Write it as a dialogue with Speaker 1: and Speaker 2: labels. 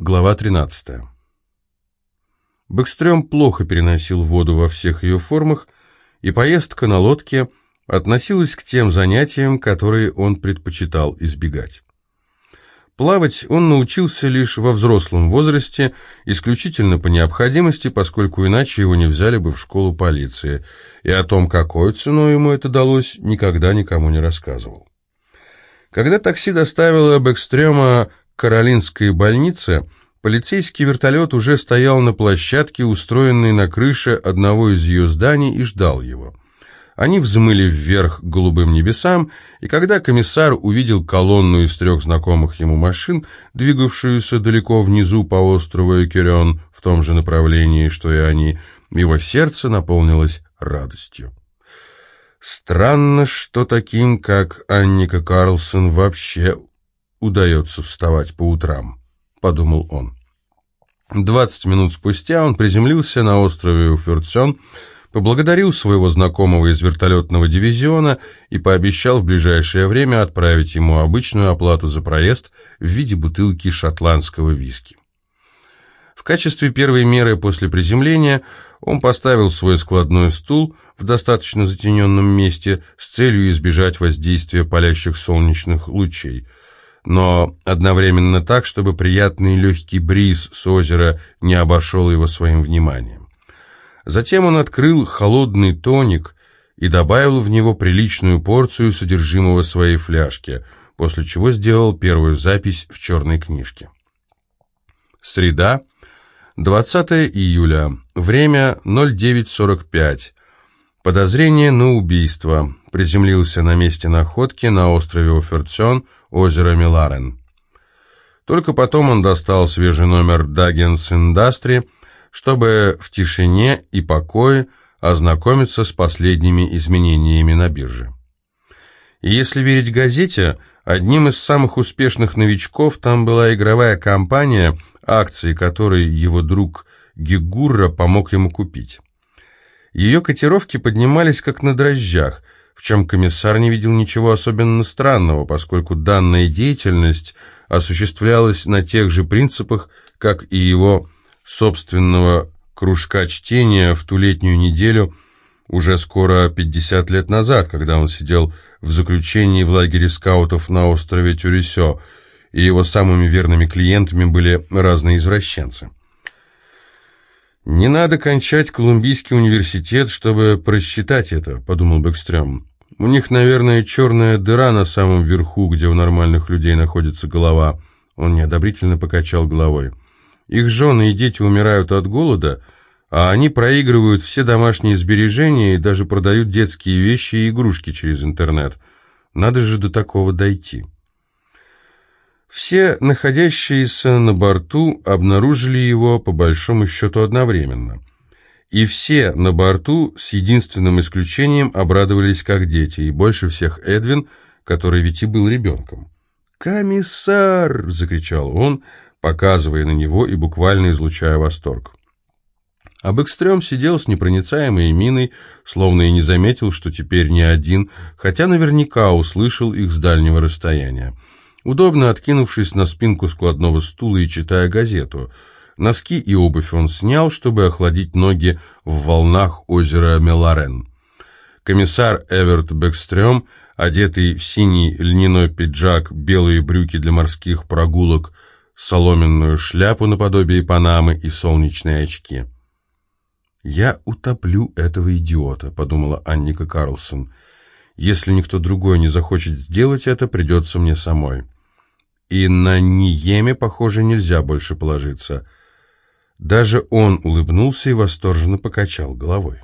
Speaker 1: Глава 13. Бэкстрём плохо переносил воду во всех ее формах, и поездка на лодке относилась к тем занятиям, которые он предпочитал избегать. Плавать он научился лишь во взрослом возрасте, исключительно по необходимости, поскольку иначе его не взяли бы в школу полиции, и о том, какой ценой ему это далось, никогда никому не рассказывал. Когда такси доставило Бэкстрёма Каролинской больнице полицейский вертолет уже стоял на площадке, устроенной на крыше одного из ее зданий, и ждал его. Они взмыли вверх голубым небесам, и когда комиссар увидел колонну из трех знакомых ему машин, двигавшуюся далеко внизу по острову Экерен в том же направлении, что и они, его сердце наполнилось радостью. Странно, что таким, как Анника Карлсон, вообще удается вставать по утрам», — подумал он. Двадцать минут спустя он приземлился на острове Уферцен, поблагодарил своего знакомого из вертолетного дивизиона и пообещал в ближайшее время отправить ему обычную оплату за проезд в виде бутылки шотландского виски. В качестве первой меры после приземления он поставил свой складной стул в достаточно затененном месте с целью избежать воздействия палящих солнечных лучей – но одновременно так, чтобы приятный легкий бриз с озера не обошел его своим вниманием. Затем он открыл холодный тоник и добавил в него приличную порцию содержимого своей фляжки, после чего сделал первую запись в черной книжке. Среда, 20 июля, время 09.45. Подозрение на убийство. Приземлился на месте находки на острове Оферцион, озеро Миларен. Только потом он достал свежий номер Dagens Industry, чтобы в тишине и покое ознакомиться с последними изменениями на бирже. И если верить газете, одним из самых успешных новичков там была игровая компания, акции которой его друг Гигурра помог ему купить. Ее котировки поднимались как на дрожжах, в чем комиссар не видел ничего особенно странного, поскольку данная деятельность осуществлялась на тех же принципах, как и его собственного кружка чтения в ту летнюю неделю, уже скоро 50 лет назад, когда он сидел в заключении в лагере скаутов на острове Тюресё, и его самыми верными клиентами были разные извращенцы. «Не надо кончать Колумбийский университет, чтобы просчитать это», — подумал Бэкстрём. «У них, наверное, черная дыра на самом верху, где у нормальных людей находится голова». Он неодобрительно покачал головой. «Их жены и дети умирают от голода, а они проигрывают все домашние сбережения и даже продают детские вещи и игрушки через интернет. Надо же до такого дойти». Все находящиеся на борту обнаружили его по большому счету одновременно. И все на борту с единственным исключением обрадовались как дети, и больше всех Эдвин, который ведь и был ребенком. «Комиссар!» — закричал он, показывая на него и буквально излучая восторг. А Бэкстрём сидел с непроницаемой миной, словно и не заметил, что теперь не один, хотя наверняка услышал их с дальнего расстояния удобно откинувшись на спинку складного стула и читая газету. Носки и обувь он снял, чтобы охладить ноги в волнах озера Меларен. Комиссар Эверт Бэкстрём, одетый в синий льняной пиджак, белые брюки для морских прогулок, соломенную шляпу наподобие панамы и солнечные очки. «Я утоплю этого идиота», — подумала Анника Карлсон. «Если никто другой не захочет сделать это, придется мне самой». И на Ниеме, похоже, нельзя больше положиться. Даже он улыбнулся и восторженно покачал головой.